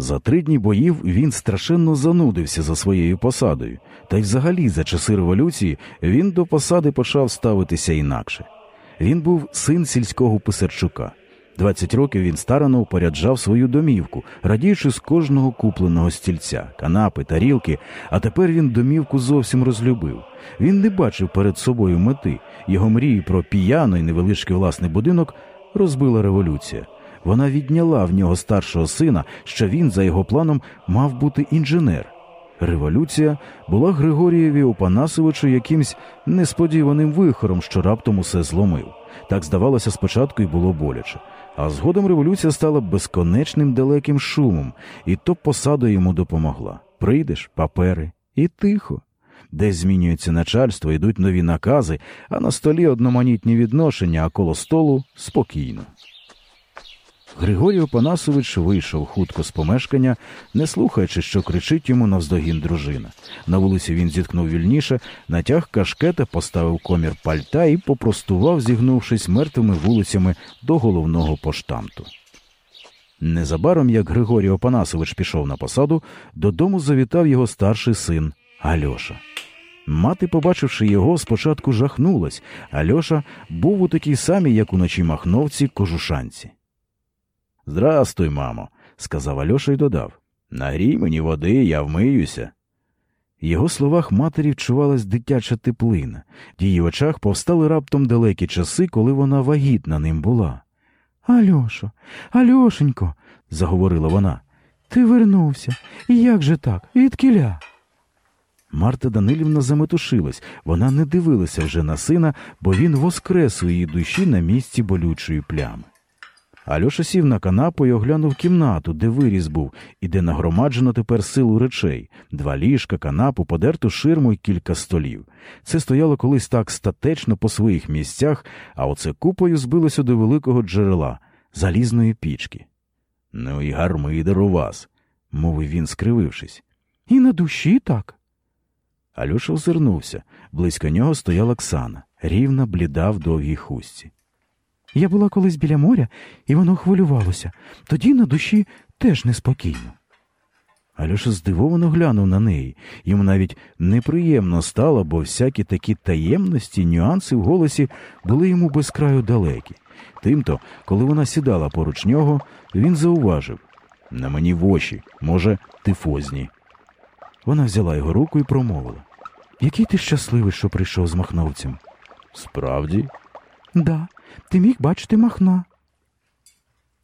За три дні боїв він страшенно занудився за своєю посадою, та й взагалі за часи революції він до посади почав ставитися інакше. Він був син сільського писарчука. 20 років він старано упоряджав свою домівку, радіючи з кожного купленого стільця, канапи, тарілки, а тепер він домівку зовсім розлюбив. Він не бачив перед собою мети. Його мрії про піяно і невеличкий власний будинок розбила революція. Вона відняла в нього старшого сина, що він, за його планом, мав бути інженер. Революція була Григорієві Опанасовичу якимсь несподіваним вихором, що раптом усе зломив. Так здавалося, спочатку й було боляче. А згодом революція стала безконечним далеким шумом, і то посада йому допомогла. Прийдеш, папери, і тихо. Десь змінюється начальство, йдуть нові накази, а на столі одноманітні відношення, а коло столу спокійно. Григорій Опанасович вийшов хутко з помешкання, не слухаючи, що кричить йому навздогін дружина. На вулиці він зіткнув вільніше, натяг кашкета, поставив комір пальта і попростував, зігнувшись мертвими вулицями до головного поштамту. Незабаром, як Григорій Опанасович пішов на посаду, додому завітав його старший син Альоша. Мати, побачивши його, спочатку жахнулась. Альоша був у такій самій, як уночі махновці, кожушанці. Здрастуй, мамо, сказав Альоша і додав. Нагрій мені води, я вмиюся. В його словах матері вчувалась дитяча теплина, в її очах повстали раптом далекі часи, коли вона вагітна ним була. Альошо, Альошенько, заговорила вона, ти вернувся. І як же так? Від кіля? Марта Данилівна заметушилась, вона не дивилася вже на сина, бо він воскрес у її душі на місці болючої плями. Альоша сів на канапу і оглянув кімнату, де виріз був, і де нагромаджено тепер силу речей два ліжка, канапу, подерту ширму і кілька столів. Це стояло колись так статечно по своїх місцях, а оце купою збилося до великого джерела, залізної пічки. Ну і гармидер у вас, мовив він, скривившись. І на душі так. Альоша озирнувся. Близько нього стояла Оксана, рівна, бліда в довгій хустці. Я була колись біля моря, і воно хвилювалося. Тоді на душі теж неспокійно. Альоша здивовано глянув на неї. Йому навіть неприємно стало, бо всякі такі таємності, нюанси в голосі були йому безкраю далекі. Тимто, коли вона сідала поруч нього, він зауважив на мені в очі, може, тифозні. Вона взяла його руку і промовила Який ти щасливий, що прийшов з махновцем? Справді? Да, ти міг бачити махна.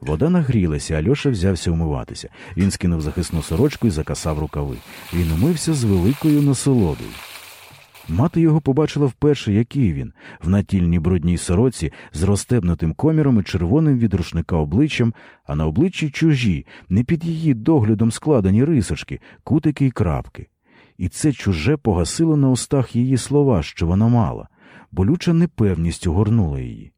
Вода нагрілася, Альоша взявся умиватися. Він скинув захисну сорочку і закасав рукави. Він умився з великою насолодою. Мати його побачила вперше, який він, в натільній брудній сороці з розстебнутим коміром і червоним від рушника обличчям, а на обличчі чужі, не під її доглядом складені рисочки, кутики й крапки. І це чуже погасило на устах її слова, що вона мала, болюча непевність огорнула її.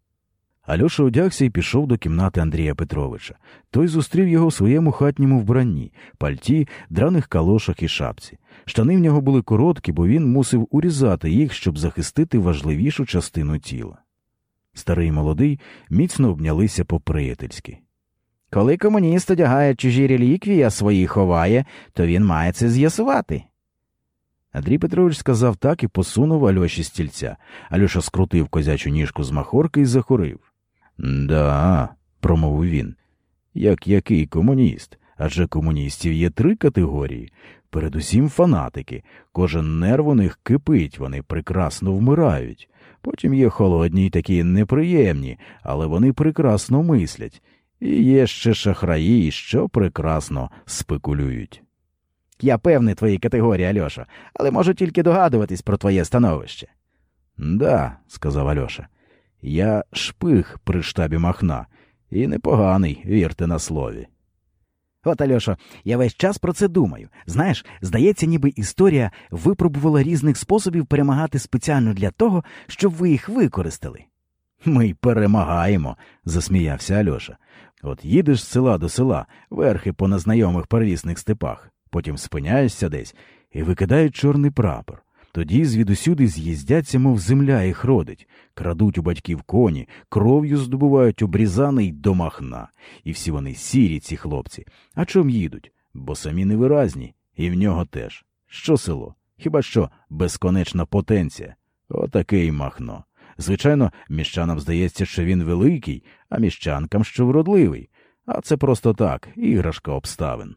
Альоша одягся і пішов до кімнати Андрія Петровича. Той зустрів його в своєму хатньому вбранні, пальті, драних калошах і шапці. Штани в нього були короткі, бо він мусив урізати їх, щоб захистити важливішу частину тіла. Старий і молодий міцно обнялися по-приятельськи. Коли комуніст одягає чужі реліквії, а свої ховає, то він має це з'ясувати. Андрій Петрович сказав так і посунув Альоші стільця. Альоша скрутив козячу ніжку з махорки і захорив. Да, промовив він. Як який комуніст? Адже комуністів є три категорії. Передусім фанатики. Кожен нерв у них кипить, вони прекрасно вмирають. Потім є холодні й такі неприємні, але вони прекрасно мислять. І є ще шахраї, що прекрасно спекулюють. Я певний твоїй категорії, Альоша, але можу тільки догадуватись про твоє становище. Да, сказав Альоша. Я шпиг при штабі Махна, і непоганий, вірте на слові. От, Альошо, я весь час про це думаю. Знаєш, здається, ніби історія випробувала різних способів перемагати спеціально для того, щоб ви їх використали. Ми й перемагаємо, засміявся Альоша. От їдеш з села до села, верхи по незнайомих первісних степах, потім спиняєшся десь і викидають чорний прапор. Тоді звідусюди з'їздяться, мов земля їх родить, крадуть у батьків коні, кров'ю здобувають обрізаний до махна. І всі вони сірі, ці хлопці. А чом їдуть? бо самі невиразні, і в нього теж. Що село? Хіба що безконечна потенція? Отаке й махно. Звичайно, міщанам здається, що він великий, а міщанкам, що вродливий. А це просто так, іграшка обставин.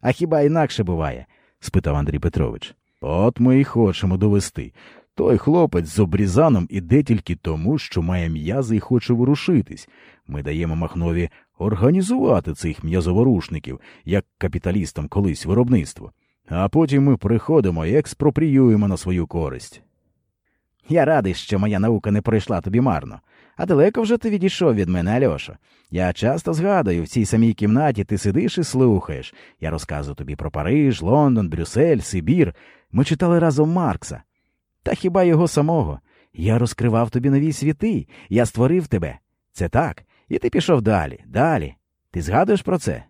А хіба інакше буває? спитав Андрій Петрович. От ми й хочемо довести. Той хлопець з обрізаном іде тільки тому, що має м'язи і хоче ворушитись. Ми даємо Махнові організувати цих м'язоворушників, як капіталістам колись виробництво. А потім ми приходимо і експропріюємо на свою користь. Я радий, що моя наука не пройшла тобі марно. А далеко вже ти відійшов від мене, Альоша. Я часто згадую, в цій самій кімнаті ти сидиш і слухаєш. Я розказую тобі про Париж, Лондон, Брюссель, Сибір. Ми читали разом Маркса. Та хіба його самого? Я розкривав тобі нові світи, я створив тебе. Це так. І ти пішов далі, далі. Ти згадуєш про це?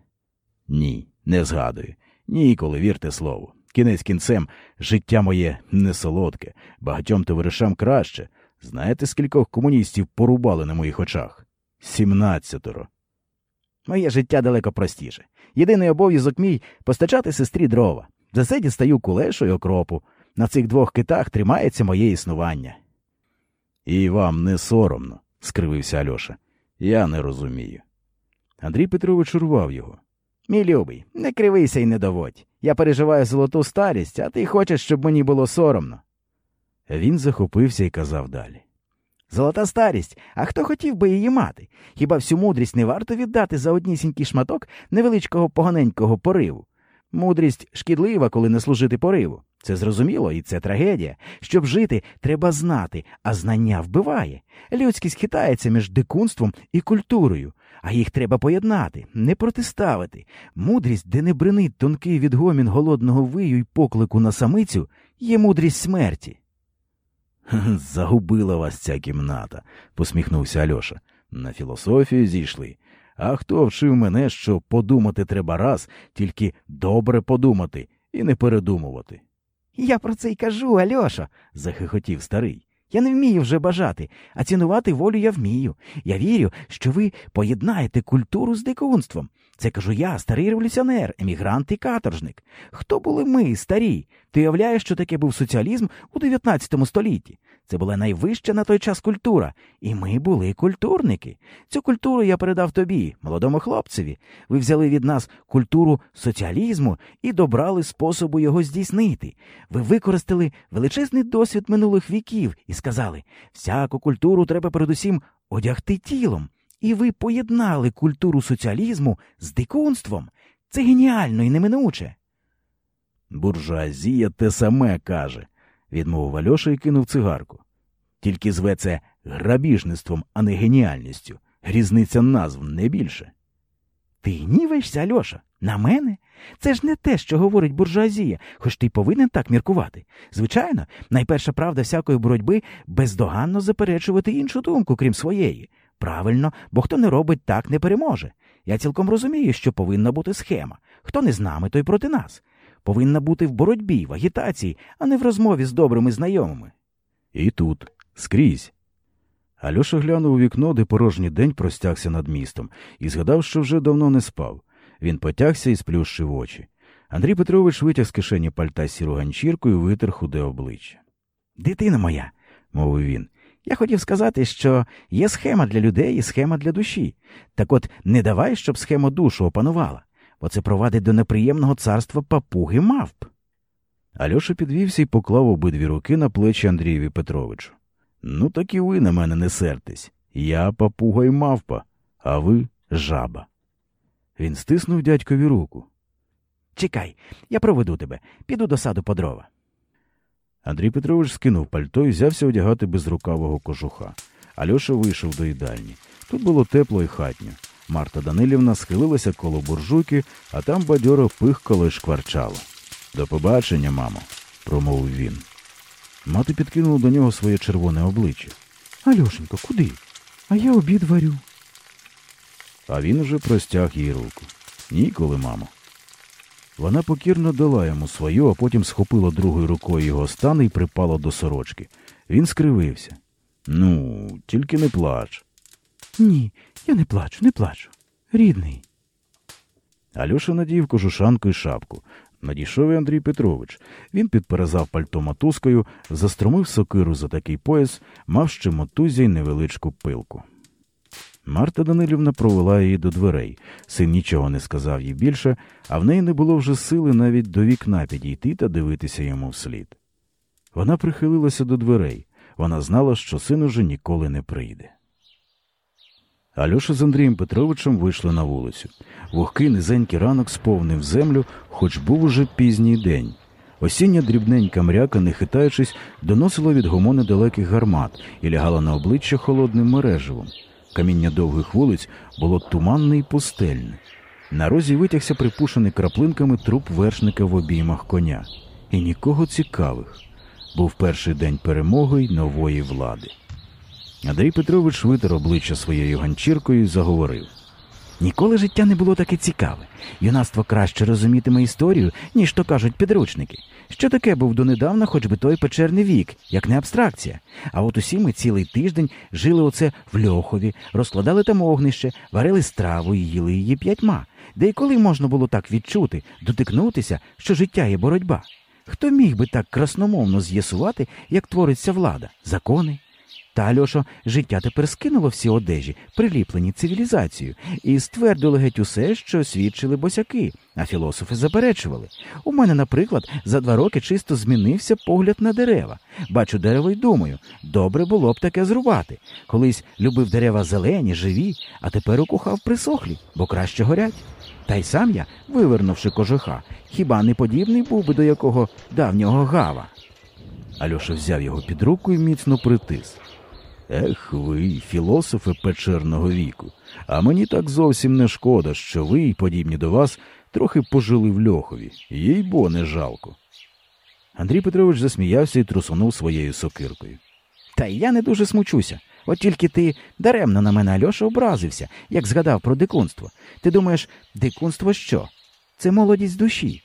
Ні, не згадую. Ніколи вірте слову. Кінець кінцем, життя моє не солодке, багатьом товаришам краще. Знаєте, скількох комуністів порубали на моїх очах? Сімнадцятеро. Моє життя далеко простіше. Єдиний обов'язок мій постачати сестрі дрова. За дістаю кулешу й окропу. На цих двох китах тримається моє існування. І вам не соромно, скривився Альоша. Я не розумію. Андрій Петрович урвав його. Мій любий, не кривися і не доводь. Я переживаю золоту старість, а ти хочеш, щоб мені було соромно. Він захопився і казав далі. Золота старість, а хто хотів би її мати? Хіба всю мудрість не варто віддати за однісінький шматок невеличкого поганенького пориву? Мудрість шкідлива, коли не служити пориву. Це зрозуміло, і це трагедія. Щоб жити, треба знати, а знання вбиває. Людськість хитається між дикунством і культурою, а їх треба поєднати, не протиставити. Мудрість, де не бринить тонкий відгомін голодного вию й поклику на самицю, є мудрість смерті. Загубила вас ця кімната, посміхнувся Альоша. На філософію зійшли. А хто вчив мене, що подумати треба раз, тільки добре подумати і не передумувати? Я про це й кажу, Альоша, захихотів старий. Я не вмію вже бажати, а цінувати волю я вмію. Я вірю, що ви поєднаєте культуру з дикунством. Це кажу я, старий революціонер, емігрант і каторжник. Хто були ми, старі? Ти уявляєш, що таке був соціалізм у 19 столітті? Це була найвища на той час культура, і ми були культурники. Цю культуру я передав тобі, молодому хлопцеві. Ви взяли від нас культуру соціалізму і добрали способу його здійснити. Ви використали величезний досвід минулих віків і сказали: всяку культуру треба передусім одягти тілом. І ви поєднали культуру соціалізму з дикунством. Це геніально і неминуче. Буржуазія те саме каже, відмовив Альоша і кинув цигарку. Тільки зве це грабіжництвом, а не геніальністю. Різниця назв не більше. Ти гніваєшся, Альоша? На мене? Це ж не те, що говорить буржуазія, хоч ти й повинен так міркувати. Звичайно, найперша правда всякої боротьби бездоганно заперечувати іншу думку, крім своєї. Правильно, бо хто не робить так, не переможе. Я цілком розумію, що повинна бути схема. Хто не з нами, той проти нас. Повинна бути в боротьбі, в агітації, а не в розмові з добрими знайомими. І тут, скрізь. Альоша глянув у вікно, де порожній день простягся над містом, і згадав, що вже давно не спав. Він потягся і сплющив очі. Андрій Петрович витяг з кишені пальта сіру ганчірку і витер худе обличчя. Дитина моя, мовив він, я хотів сказати, що є схема для людей і схема для душі. Так от не давай, щоб схема душу опанувала, бо це провадить до неприємного царства папуги мавп. Альоша підвівся і поклав обидві руки на плечі Андрієві Петровичу. Ну, так і ви на мене не сертесь. Я папуга й мавпа, а ви жаба. Він стиснув дядькові руку. Чекай, я проведу тебе, піду до саду по дрова. Андрій Петрович скинув пальто і взявся одягати безрукавого кожуха. Альоша вийшов до їдальні. Тут було тепло і хатньо. Марта Данилівна схилилася коло буржуйки, а там бадьоро пихкало й шкварчало. До побачення, мамо, промовив він. Мати підкинула до нього своє червоне обличчя. Альошенько, куди? А я обід варю. А він уже простяг їй руку. Ніколи, мамо. Вона покірно дала йому свою, а потім схопила другою рукою його стан і припала до сорочки. Він скривився. Ну, тільки не плач. Ні, я не плачу, не плачу. Рідний. Альоша надів кожушанку і шапку. Надійшов і Андрій Петрович. Він підперезав пальто мотузкою, застромив сокиру за такий пояс, мав ще мотузя й невеличку пилку. Марта Данилівна провела її до дверей. Син нічого не сказав їй більше, а в неї не було вже сили навіть до вікна підійти та дивитися йому вслід. Вона прихилилася до дверей. Вона знала, що син уже ніколи не прийде. Альоша з Андрієм Петровичем вийшли на вулицю. Вогкий низенький ранок сповнив землю, хоч був уже пізній день. Осіння дрібненька мряка, не хитаючись, доносила від гомони далеких гармат і лягала на обличчя холодним мереживом. Каміння довгих вулиць було туманне і пустельне. На розі витягся припушений краплинками труп вершника в обіймах коня. І нікого цікавих. Був перший день перемоги й нової влади. Андрій Петрович витер обличчя своєю ганчіркою і заговорив. Ніколи життя не було таке цікаве. Юнацтво краще розумітиме історію, ніж то кажуть підручники. Що таке був донедавна, хоч би той печерний вік, як не абстракція. А от усі ми цілий тиждень жили оце в льохові, розкладали там огнище, варили страву і їли її п'ятьма. Де й коли можна було так відчути, дотикнутися, що життя є боротьба? Хто міг би так красномовно з'ясувати, як твориться влада, закони? Та Альошо, життя тепер скинуло всі одежі, приліплені цивілізацією, і ствердило геть усе, що свідчили босяки, а філософи заперечували. У мене, наприклад, за два роки чисто змінився погляд на дерева. Бачу дерево й думаю, добре було б таке зрубати. Колись любив дерева зелені, живі, а тепер укухав присохлі, бо краще горять. Та й сам я, вивернувши кожуха, хіба не подібний був би до якого давнього гава. Альоша взяв його під руку і міцно притис. Ех ви, філософи печерного віку, а мені так зовсім не шкода, що ви, подібні до вас, трохи пожили в льохові, їй бо не жалко. Андрій Петрович засміявся і трусунув своєю сокиркою. Та я не дуже смучуся. От тільки ти даремно на мене Альоша образився, як згадав про дикунство. Ти думаєш, дикунство що? Це молодість душі.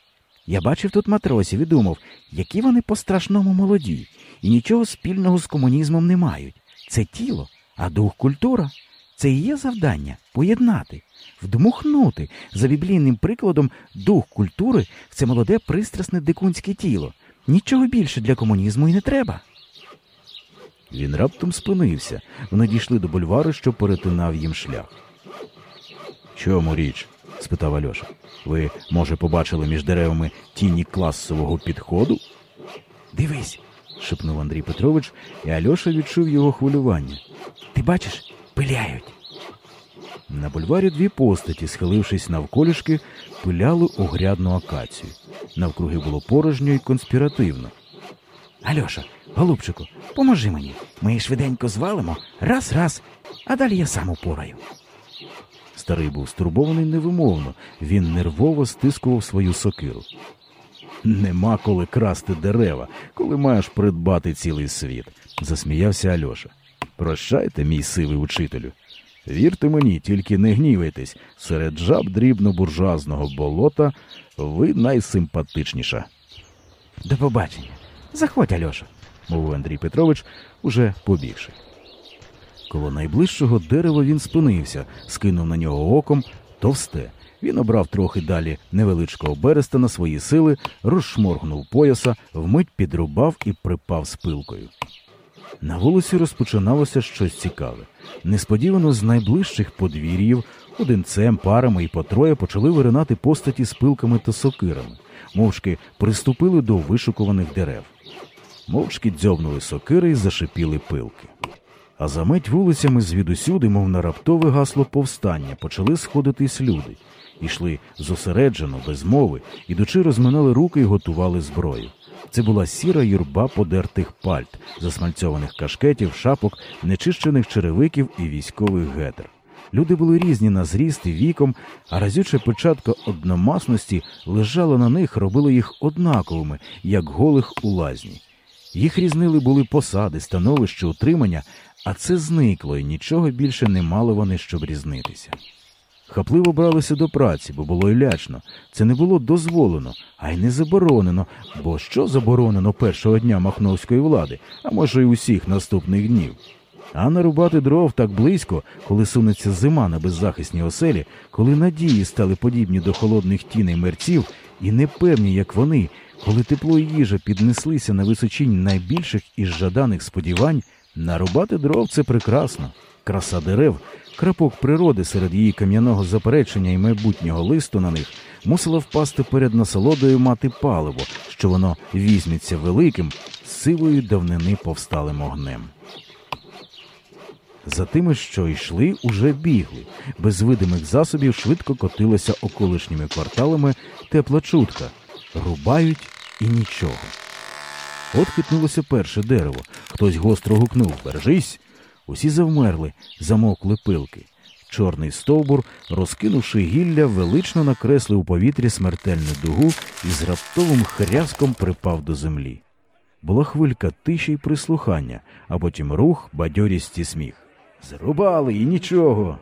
Я бачив тут матросів і думав, які вони по-страшному молоді, і нічого спільного з комунізмом не мають. Це тіло, а дух культура. Це і є завдання поєднати, вдмухнути за біблійним прикладом дух культури в це молоде пристрасне дикунське тіло. Нічого більше для комунізму і не треба. Він раптом спинився. Вони дійшли до бульвару, що перетинав їм шлях. Чому річ? спитав Альоша. Ви, може, побачили між деревами тіні класового підходу? Дивись, шепнув Андрій Петрович, і Альоша відчув його хвилювання. ти бачиш, пиляють. На бульварі дві постаті, схилившись навколішки, пиляли огрядну акацію. Навкруги було порожньо і конспіративно. Альоша, голубчику, поможи мені. Ми її швиденько звалимо, раз, раз, а далі я сам упораю. Старий був стурбований невимовно, він нервово стискував свою сокиру. Нема коли красти дерева, коли маєш придбати цілий світ, засміявся Альоша. Прощайте, мій сивий учителю. Вірте мені, тільки не гнівайтесь, серед жаб дрібно-буржуазного болота ви найсимпатичніша. До побачення. Заходь, Альоша. мовив Андрій Петрович, уже побігши. Коло найближчого дерева він спинився, скинув на нього оком товсте. Він обрав трохи далі невеличкого береста на свої сили, розшморгнув пояса, вмить підрубав і припав з пилкою. На вулиці розпочиналося щось цікаве. Несподівано з найближчих подвір'їв одинцем, парами і по троє почали виринати постаті з пилками та сокирами, мовчки приступили до вишукуваних дерев. Мовчки дзьобнули сокири і зашипіли пилки. А за мить вулицями звідусюди, мов на раптове гасло повстання, почали сходитись люди. Ішли зосереджено, без мови, ідучи, розминали руки і готували зброю. Це була сіра юрба подертих пальт, засмальцьованих кашкетів, шапок, нечищених черевиків і військових гетер. Люди були різні на зріст і віком, а разюча печатка одномасності лежала на них, робила їх однаковими, як голих у лазні. Їх різнили були посади, становище, утримання, а це зникло, і нічого більше не мали вони, щоб різнитися. Хапливо бралися до праці, бо було й лячно. Це не було дозволено, а й не заборонено. Бо що заборонено першого дня махновської влади, а може й усіх наступних днів? А нарубати дров так близько, коли сунеться зима на беззахисній оселі, коли надії стали подібні до холодних тіней мерців, і непевні, як вони, коли тепло і їжа піднеслися на височінь найбільших із жаданих сподівань, нарубати дров це прекрасно. Краса дерев, крапок природи серед її кам'яного заперечення і майбутнього листу на них мусила впасти перед насолодою мати паливо, що воно візьметься великим, сивою давнини повсталим огнем. За тими, що йшли, уже бігли. Без видимих засобів швидко котилася околишніми кварталами тепла чутка. Рубають і нічого. От хитнулося перше дерево. Хтось гостро гукнув Бережись. Усі завмерли, замовкли пилки. Чорний стовбур, розкинувши гілля, велично накреслив у повітрі смертельну дугу і з раптовим хряском припав до землі. Була хвилька тиші й прислухання, а потім рух, бадьорість і сміх. Зрубали і нічого.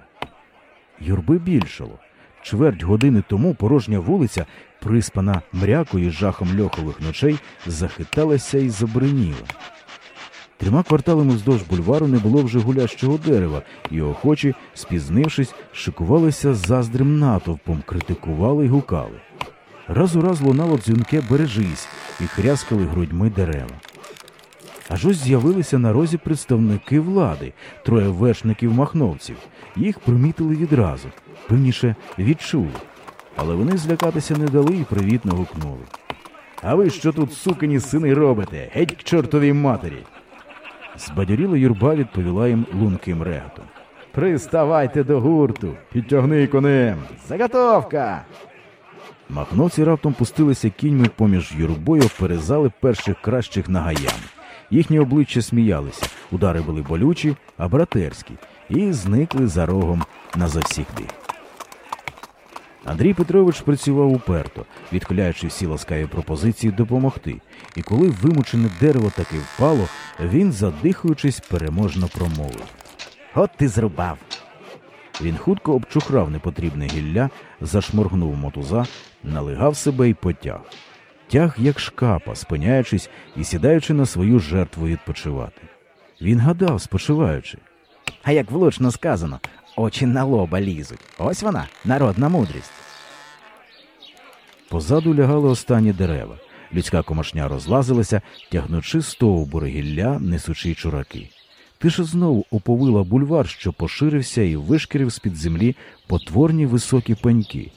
Юрби більшало. Чверть години тому порожня вулиця, приспана мрякою з жахом льохових ночей, захиталася і забриніла. Трьома кварталами вздовж бульвару не було вже гулящого дерева, і охочі, спізнившись, шикувалися заздрим натовпом, критикували й гукали. Раз у раз лунало дзвінке бережись і хряскали грудьми дерева. Аж ось з'явилися на розі представники влади, троє вершників махновців. Їх примітили відразу, певніше відчули. Але вони злякатися не дали і привітно гукнули. А ви що тут, сукині сини, робите? Геть к чортовій матері. Збадьоріла юрба відповіла їм лунким реготом. Приставайте до гурту, підтягни конем. Заготовка. Махновці раптом пустилися кіньми поміж юрбою, перезали перших кращих нагаям. Їхні обличчя сміялися, удари були болючі, а братерські, і зникли за рогом назавсігди. Андрій Петрович працював уперто, відхиляючи всі ласкаві пропозиції допомогти, і коли вимучене дерево таки впало, він, задихаючись, переможно промовив. От ти зрубав. Він хутко обчухрав непотрібне гілля, зашморгнув мотуза, налигав себе і потяг. Тяг, як шкапа, спиняючись і сідаючи на свою жертву відпочивати. Він гадав, спочиваючи. А як влучно сказано, очі на лоба лізуть. Ось вона, народна мудрість. Позаду лягали останні дерева. Людська комашня розлазилася, тягнучи стовбури гілля, несучи чураки. Тиша знову оповила бульвар, що поширився і вишкірив з-під землі потворні високі пеньки.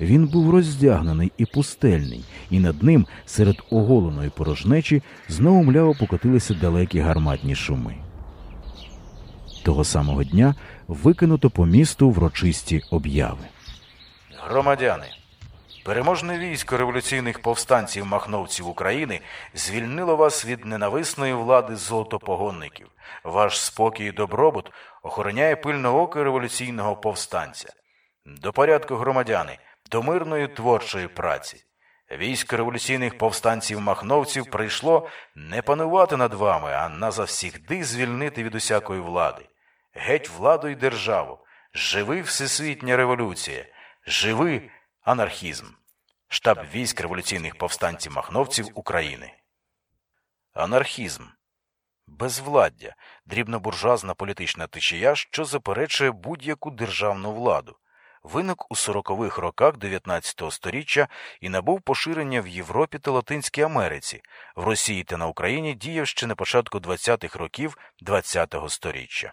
Він був роздягнений і пустельний, і над ним, серед оголеної порожнечі, знову мляво покотилися далекі гарматні шуми. Того самого дня викинуто по місту врочисті обяви. Громадяни, переможне військо революційних повстанців махновців України звільнило вас від ненависної влади золотопогонників. Ваш спокій і добробут охороняє пильне око революційного повстанця. До порядку, громадяни, до мирної творчої праці. Військо революційних повстанців махновців прийшло не панувати над вами, а назавсігди звільнити від усякої влади. Геть владу й державу. Живи всесвітня революція, живи анархізм. Штаб військ революційних повстанців махновців України. Анархізм. Безвладдя, дрібнобуржуазна політична течія, що заперечує будь-яку державну владу. Виник у 40-х роках 19 століття і набув поширення в Європі та Латинській Америці. В Росії та на Україні діяв ще на початку 20-х років 20-го століття.